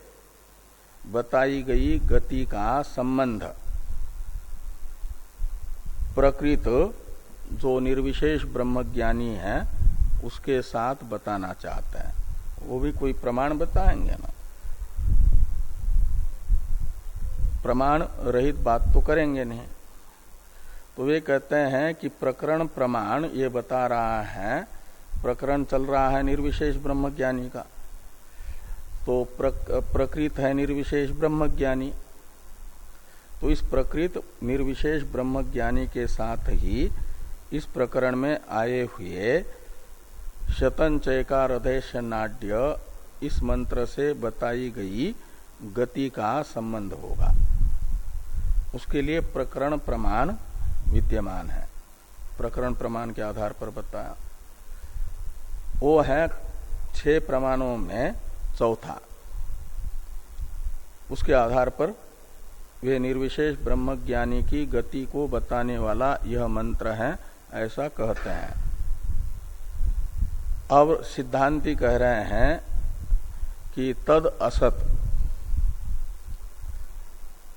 बताई गई गति का संबंध। प्रकृत जो निर्विशेष ब्रह्मज्ञानी है, उसके साथ बताना चाहते हैं। वो भी कोई प्रमाण बताएँगे ना? प्रमाण रहित बात तो करेंगे नहीं। तो वे कहते हैं कि प्रकरण प्रमाण ये बता रहा है प्रकरण चल रहा है निर्विशेष ब्रह्म ज्ञानी का। तो प्रक, प्रकृत है निर्विशेष ब्रह्म ज्ञानी तो इस प्रकृत निर्विशेष ब्रह्म ज्ञानी के साथ ही इस प्रकरण में आए हुए शतन चयकार हृदय नाड्य इस मंत्र से बताई गई गति का संबंध होगा। उसके लिए प्रकरण प्रमाण विद्यमान है। प्रकरण प्रमाण के आधार पर बताया। वो है छह प्रमाणों में चौथा। उसके आधार पर वे निर्विशेष ब्रह्म ज्ञानी की गति को बताने वाला यह मंत्र है, ऐसा कहते हैं। अब सिद्धांति कह रहे हैं कि तद असत।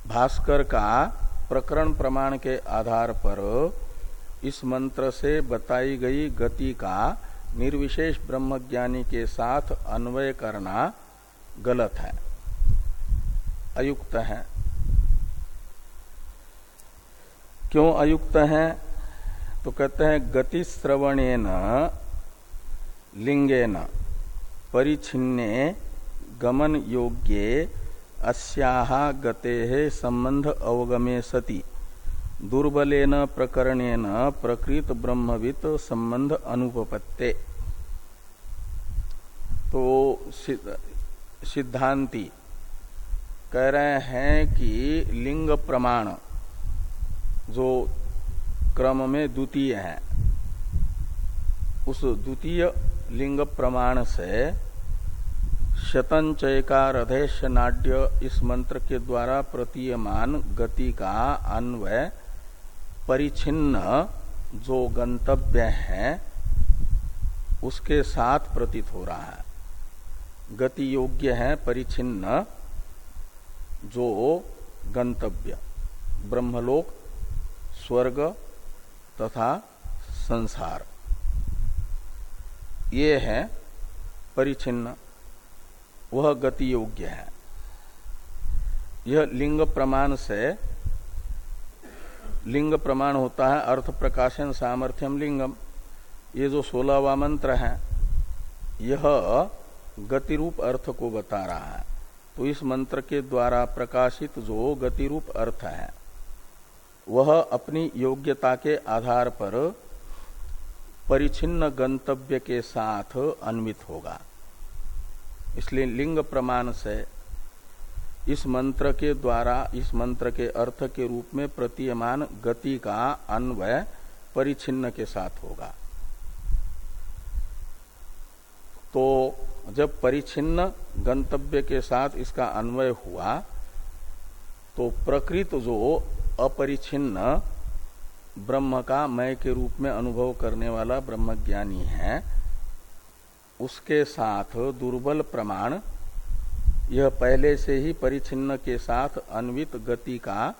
भास्कर का प्रकरण प्रमाण के आधार पर इस मंत्र से बताई गई गति का निर्विशेष ब्रह्मज्ञानी के साथ अन्वय करना गलत है। अयुक्त है। क्यों अयुक्त है? तो कहते हैं गति श्रवणेन लिंगेन परिचिन्ने गमन योग्ये अस्याह गते संबंध अवगमे सति। दुर्बलेन प्रकरणेन प्रकृत ब्रह्मवित संबंध अनुपपत्ते। तो सिद्धांति कह रहे हैं कि लिंग प्रमाण जो क्रम में द्वितीय है, उस द्वितीय लिंग प्रमाण से शतंचयकार अधेश नाड्य इस मंत्र के द्वारा प्रतीयमान गति का अन्वय परिचिन्न जो गंतव्य है, उसके साथ प्रतीत हो रहा है। गति योग्य है परिचिन्न जो गंतव्य। ब्रह्मलोक, स्वर्ग तथा संसार। ये है परिचिन्न वह गति योग्य है। यह लिंग प्रमाण से लिंग प्रमाण होता है, अर्थ प्रकाशन सामर्थ्यम लिंगम। ये जो सोलहवा मंत्र है, यह गति रूप अर्थ को बता रहा है। तो इस मंत्र के द्वारा प्रकाशित जो गति रूप अर्थ है, वह अपनी योग्यता के आधार पर परिचिन्न गंतव्य के साथ अन्वित होगा। इसलिए लिंग प्रमाण से इस मंत्र के द्वारा, इस मंत्र के अर्थ के रूप में प्रतीयमान गति का अन्वय परिचिन्न के साथ होगा। तो जब परिचिन्न गंतव्य के साथ इसका अन्वय हुआ तो प्रकृत जो अपरिचिन्न ब्रह्म का मय के रूप में अनुभव करने वाला ब्रह्मज्ञानी है उसके साथ दुर्बल प्रमाण, यह पहले से ही परिचिन्न के साथ अन्वित गति का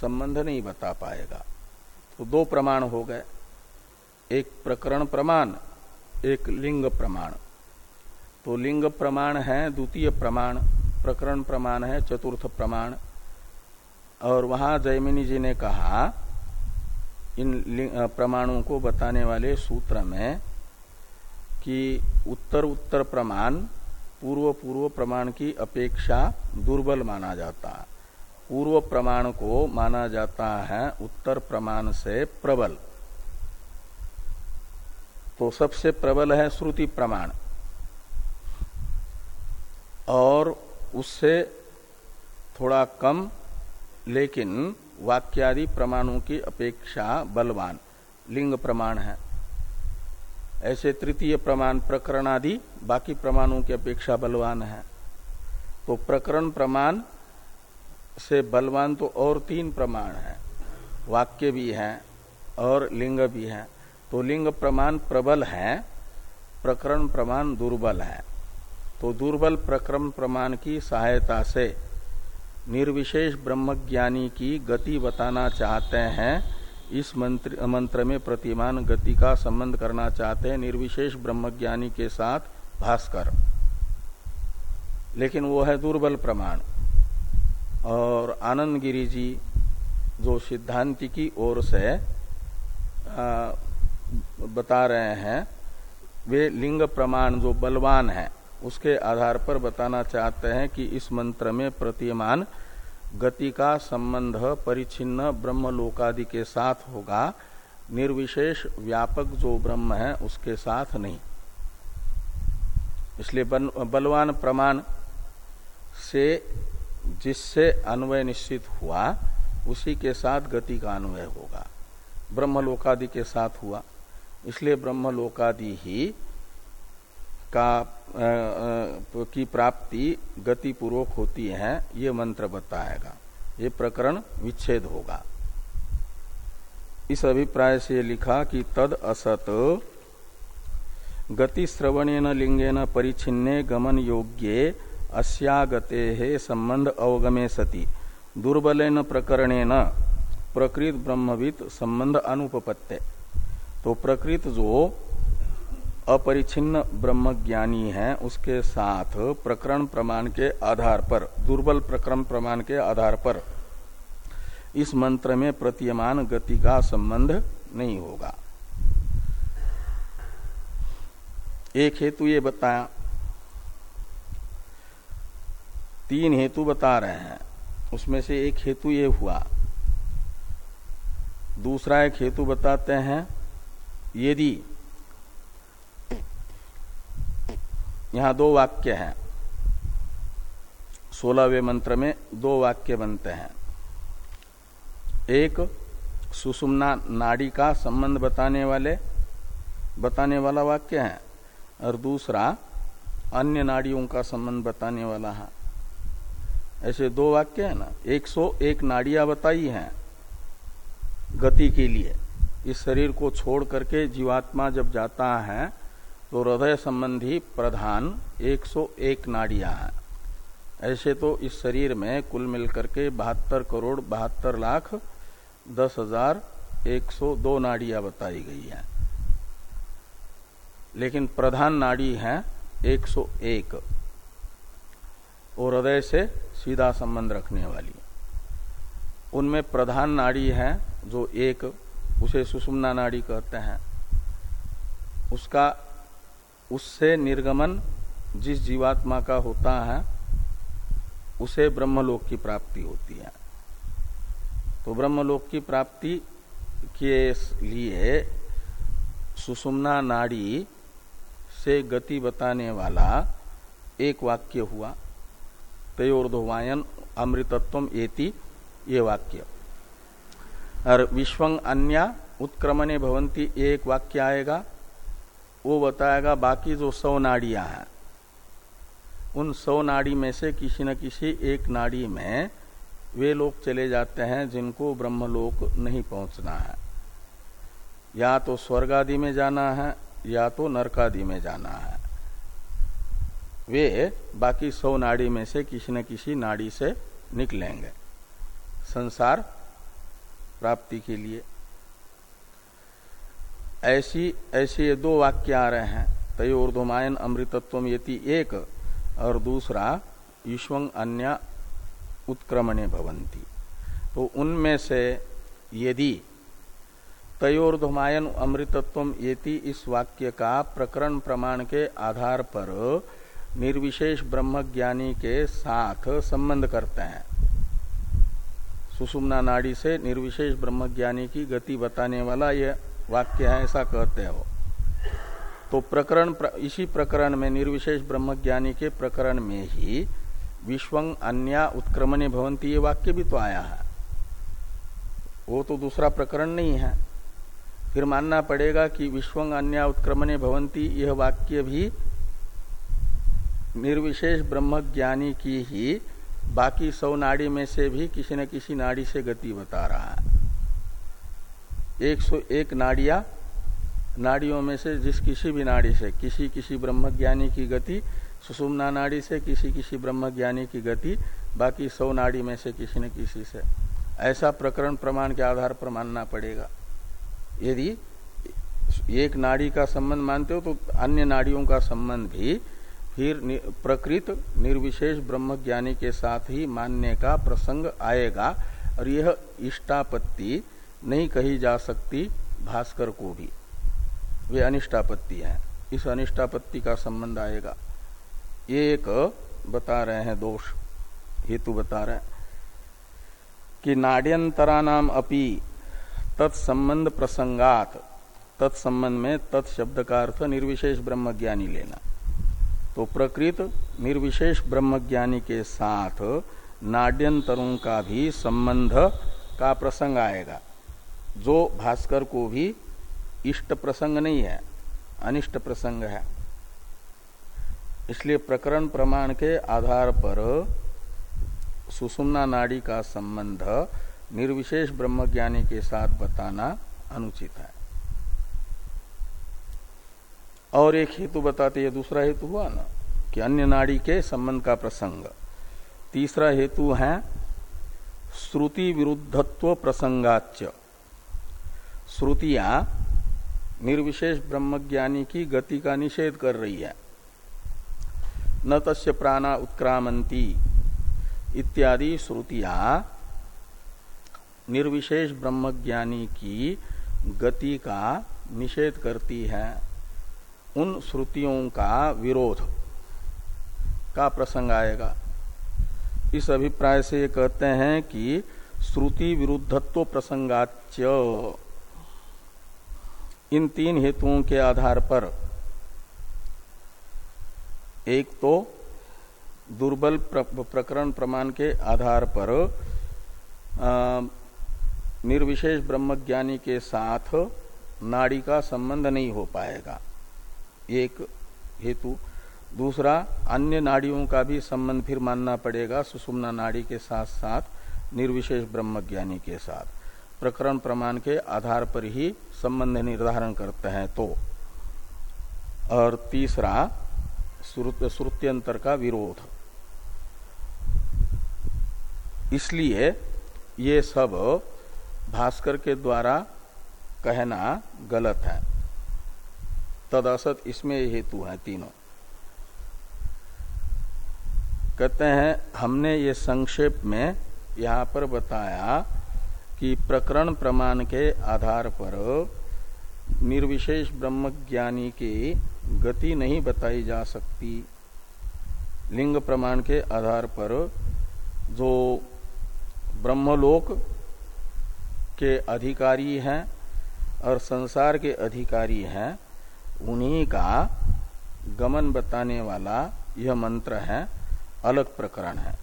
संबंध नहीं बता पाएगा। तो दो प्रमाण हो गए। एक प्रकरण प्रमाण, एक लिंग प्रमाण। तो लिंग प्रमाण है द्वितीय प्रमाण, प्रकरण प्रमाण है चतुर्थ प्रमाण। और वहाँ जयमिनी जी ने कहा, इन प्रमाणों को बताने वाले सूत्र में कि उत्तर उत्तर प्रमाण पूर्व पूर्व प्रमाण की अपेक्षा दुर्बल माना जाता है। पूर्व प्रमाण को माना जाता है उत्तर प्रमाण से प्रबल। तो सबसे प्रबल है श्रुति प्रमाण। और उससे थोड़ा कम, लेकिन वाक्यादि प्रमाणों की अपेक्षा बलवान, लिंग प्रमाण है। ऐसे तृतीय प्रमाण प्रकरण आदि बाकी प्रमाणों की अपेक्षा बलवान है। तो प्रकरण प्रमाण से बलवान तो और तीन प्रमाण है। वाक्य भी है और लिंग भी है। तो लिंग प्रमाण प्रबल है, प्रकरण प्रमाण दुर्बल है। तो दुर्बल प्रक्रम प्रमाण की सहायता से निर्विशेष ब्रह्मज्ञानी की गति बताना चाहते हैं इस मंत्र, मंत्र में प्रतिमान गति का संबंध करना चाहते हैं निर्विशेष ब्रह्मज्ञानी के साथ भास्कर। लेकिन वो है दुर्बल प्रमाण। और आनंद गिरी जी जो सिद्धांति की ओर से आ, बता रहे हैं वे लिंग प्रमाण जो बलवान है उसके आधार पर बताना चाहते हैं कि इस मंत्र में प्रतिमान गति का संबंध परिचिन्न ब्रह्म लोकादि के साथ होगा। निर्विशेष व्यापक जो ब्रह्म है, उसके साथ नहीं। इसलिए बलवान प्रमाण से जिससे अन्वय निश्चित हुआ, उसी के साथ गति का अन्वय होगा। ब्रह्मलोकादि के साथ हुआ। इसलिए ब्रह्मलोकादि ही का की प्राप्ति गति पूर्वक होती है, ये मंत्र बताएगा। ये प्रकरण विच्छेद होगा। इस अभिप्राय से लिखा कि तद असत गति श्रवणेन लिंगेन परिचिन्ने गमन योग्ये अस्यागते संबंध अवगमे सति। दुर्बलेन प्रकरणेन प्रकृत ब्रह्मविद संबंध अनुपपत्ते। तो प्रकृत जो अपरिचिन्न ब्रह्म ज्ञानी है, उसके साथ प्रकरण प्रमाण के आधार पर, दुर्बल प्रकरण प्रमाण के आधार पर। इस मंत्र में प्रतीयमान गति का संबंध नहीं होगा। एक हेतु ये बताया तीन हेतु बता रहे हैं। उसमें से एक हेतु ये हुआ। दूसरा एक हेतु बताते हैं, यदि यहाँ दो वाक्य हैं। सोलहवें मंत्र में दो वाक्य बनते हैं। एक, सुषुम्ना नाड़ी का संबंध बताने वाले, बताने वाला वाक्य है। और दूसरा, अन्य नाड़ियों का संबंध बताने वाला है। ऐसे दो वाक्य है ना। 101 नाड़ियाँ बताई हैं गति के लिए। इस शरीर को छोड़ करके जीवात्मा जब जाता है तो हृदय संबंधी प्रधान 101 नाड़ियाँ हैं। ऐसे तो इस शरीर में कुल मिलकर के बहत्तर करोड़ बहत्तर लाख दस हज़ार एक सौ दो नाड़ियाँ बताई गई हैं। लेकिन प्रधान नाड़ी है 101 और हृदय से सीधा संबंध रखने वाली। उनमें प्रधान नाड़ी है जो एक, उसे सुषुम्ना नाड़ी कहते हैं। उसका उससे निर्गमन जिस जीवात्मा का होता है, उसे ब्रह्मलोक की प्राप्ति होती है। तो ब्रह्मलोक की प्राप्ति के लिए सुषुम्ना नाड़ी से गति बताने वाला एक वाक्य हुआ। तयोर्धवायन अमृतत्व एति, ये वाक्य। और विश्वंग अन्य उत्क्रमणे भवंती एक वाक्य आएगा। वो बताएगा, बाकी जो सौ नाड़ियाँ हैं, उन सौ नाड़ी में से किसी न किसी एक नाड़ी में वे लोग चले जाते हैं जिनको ब्रह्मलोक नहीं पहुँचना है। या तो स्वर्ग आदि में जाना है, या तो नरकादि में जाना है। वे बाकी सौ नाड़ी में से किसी न किसी नाड़ी से निकलेंगे। संसार प्राप्ति के लिए। ऐसी, ऐसे ये दो वाक्य आ रहे हैं। तयोर्धमायन अमृतत्व यति एक, और दूसरा ईश्वंग अन्य उत्क्रमणे भवंती तो उनमें से यदि तयोर्धमायन अमृतत्व येति इस वाक्य का प्रकरण प्रमाण के आधार पर निर्विशेष ब्रह्मज्ञानी के साथ संबंध करते हैं। सुषुम्ना नाड़ी से निर्विशेष ब्रह्मज्ञानी की गति बताने वाला यह वाक्य है ऐसा कहते हैं। वो तो प्रकरण प्र, इसी प्रकरण में निर्विशेष ब्रह्मज्ञानी के प्रकरण में ही विश्वंग अन्य उत्क्रमणे भवंती ये वाक्य भी तो आया है। वो तो दूसरा प्रकरण नहीं है। फिर मानना पड़ेगा कि विश्वंग अन्य उत्क्रमणे भवंती यह वाक्य भी निर्विशेष ब्रह्म ज्ञानी की ही बाकी सौ नाड़ी में से भी किसी न किसी नाड़ी से गति बता रहा है। एक सौ एक नाड़िया, नाड़ियों में से जिस किसी भी नाड़ी से, किसी किसी ब्रह्मज्ञानी की गति, सुषुम्ना नाड़ी से किसी किसी ब्रह्मज्ञानी की गति, बाकी सौ नाड़ी में से किसी न किसी से। ऐसा प्रकरण प्रमाण के आधार पर मानना पड़ेगा। यदि एक नाड़ी का संबंध मानते हो तो अन्य नाड़ियों का संबंध भी फिर प्रकृत निर्विशेष ब्रह्म ज्ञानी के साथ ही मानने का प्रसंग आएगा, और यह इष्टापत्ति नहीं कही जा सकती भास्कर को भी। वे अनिष्टापत्ति है। इस अनिष्टापत्ति का संबंध आएगा। ये एक बता रहे हैं, दोष, हेतु बता रहे हैं कि नाड्यंतरा नाम अपि तत्संबंध प्रसंगात, तत्संबंध में तत्शब्द का अर्थ निर्विशेष ब्रह्म ज्ञानी लेना। तो प्रकृत निर्विशेष ब्रह्मज्ञानी के साथ नाड्यंतरों का भी संबंध का प्रसंग आएगा। जो भास्कर को भी इष्ट प्रसंग नहीं है, अनिष्ट प्रसंग है। इसलिए प्रकरण प्रमाण के आधार पर सुषुम्ना नाड़ी का संबंध निर्विशेष ब्रह्मज्ञानी के साथ बताना अनुचित है। और एक हेतु बताते, ये दूसरा हेतु हुआ ना, कि अन्य नाड़ी के संबंध का प्रसंग। तीसरा हेतु है, श्रुति विरुद्धत्व प्रसंगाच श्रुतियाँ निर्विशेष ब्रह्मज्ञानी की गति का निषेध कर रही है। न तस्य प्राणा उत्क्रामंती इत्यादि श्रुतियाँ निर्विशेष ब्रह्मज्ञानी की गति का निषेध करती है। उन श्रुतियों का विरोध का प्रसंग आएगा। इस अभिप्राय से कहते हैं कि श्रुति विरुद्धत्व प्रसंगाच्य इन तीन हेतुओं के आधार पर, एक तो दुर्बल प्रकरण प्रमाण के आधार पर निर्विशेष ब्रह्मज्ञानी के साथ नाड़ी का संबंध नहीं हो पाएगा। एक हेतु। दूसरा, अन्य नाड़ियों का भी संबंध फिर मानना पड़ेगा सुषुम्ना नाड़ी के साथ साथ निर्विशेष ब्रह्मज्ञानी के साथ। प्रकरण प्रमाण के आधार पर ही संबंध निर्धारण करते हैं तो। और तीसरा श्रुत्यंतर का विरोध। इसलिए ये सब भास्कर के द्वारा कहना गलत है। तदसत इसमें हेतु है तीनों। कहते हैं, हमने ये संक्षेप में यहाँ पर बताया कि प्रकरण प्रमाण के आधार पर निर्विशेष ब्रह्मज्ञानी की गति नहीं बताई जा सकती। लिंग प्रमाण के आधार पर जो ब्रह्मलोक के अधिकारी हैं और संसार के अधिकारी हैं, उन्हीं का गमन बताने वाला यह मंत्र है, अलग प्रकरण है।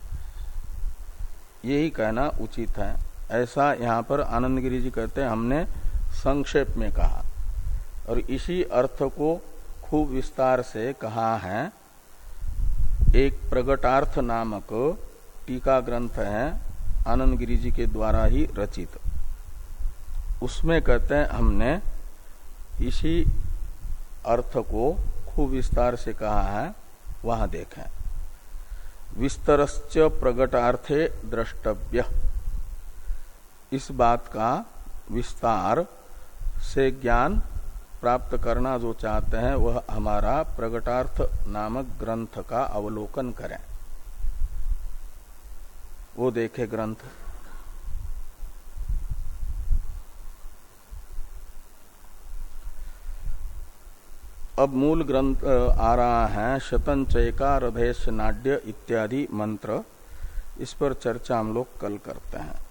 यही कहना उचित है। ऐसा यहाँ पर आनंद गिरी जी कहते हैं, हमने संक्षेप में कहा। और इसी अर्थ को खूब विस्तार से कहा है। एक प्रगटार्थ नामक टीका ग्रंथ है, आनंद गिरी जी के द्वारा ही रचित। उसमें कहते हैं, हमने इसी अर्थ को खूब विस्तार से कहा है, वहाँ देखें। विस्तरश्च प्रगटार्थे द्रष्टव्य। इस बात का विस्तार से ज्ञान प्राप्त करना जो चाहते हैं, वह हमारा प्रगटार्थ नामक ग्रंथ का अवलोकन करें। वो देखे ग्रंथ। अब मूल ग्रंथ आ रहा है, शतन चयका हृदय नाड्य इत्यादि मंत्र। इस पर चर्चा हम लोग कल करते हैं।